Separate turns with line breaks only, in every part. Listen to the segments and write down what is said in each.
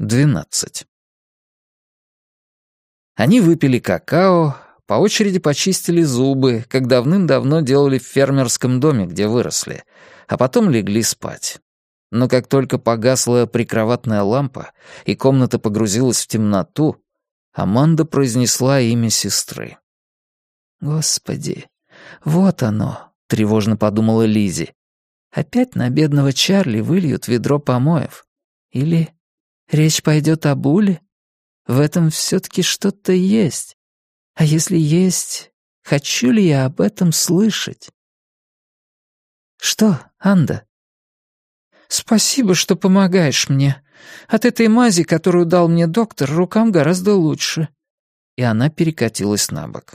12. Они выпили какао, по очереди почистили зубы, как давным-давно делали в фермерском доме, где выросли, а потом легли спать. Но как только погасла прикроватная лампа и комната погрузилась в темноту, Аманда произнесла имя сестры. «Господи, вот оно», — тревожно подумала Лизи. «Опять на бедного Чарли выльют ведро помоев. Или речь пойдет о Буле? В этом все-таки что-то есть. А если есть, хочу ли я об этом слышать?» «Что, Анда?» «Спасибо, что помогаешь мне. От этой мази, которую дал мне доктор, рукам гораздо лучше». И она перекатилась на бок.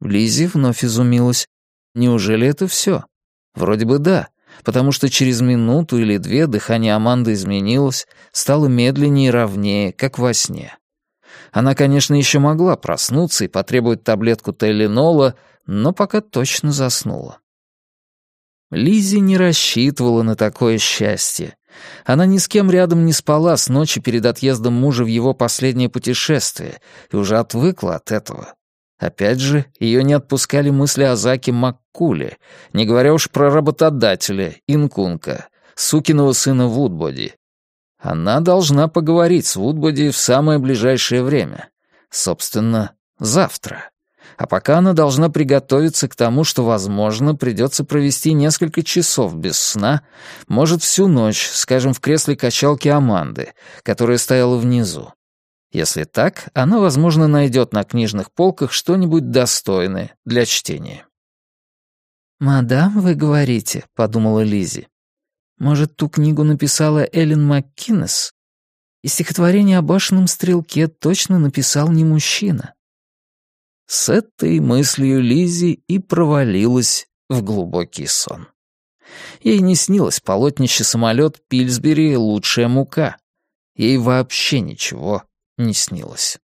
Лизи вновь изумилась. Неужели это все? Вроде бы да, потому что через минуту или две дыхание Аманды изменилось, стало медленнее и ровнее, как во сне. Она, конечно, еще могла проснуться и потребовать таблетку Теленола, но пока точно заснула. Лизи не рассчитывала на такое счастье. Она ни с кем рядом не спала с ночи перед отъездом мужа в его последнее путешествие и уже отвыкла от этого. Опять же, ее не отпускали мысли о Заке Маккуле, не говоря уж про работодателя, Инкунка, сукиного сына Вудбоди. Она должна поговорить с Вудбоди в самое ближайшее время. Собственно, завтра. А пока она должна приготовиться к тому, что, возможно, придется провести несколько часов без сна, может, всю ночь, скажем, в кресле качалки Аманды, которая стояла внизу. Если так, она, возможно, найдет на книжных полках что-нибудь достойное для чтения. «Мадам, вы говорите», — подумала Лизи. «Может, ту книгу написала Эллен МакКиннес? И стихотворение о башенном стрелке точно написал не мужчина». С этой мыслью Лизи и провалилась в глубокий сон. Ей не снилось полотнище самолет Пильсбери «Лучшая мука». Ей вообще ничего не снилось.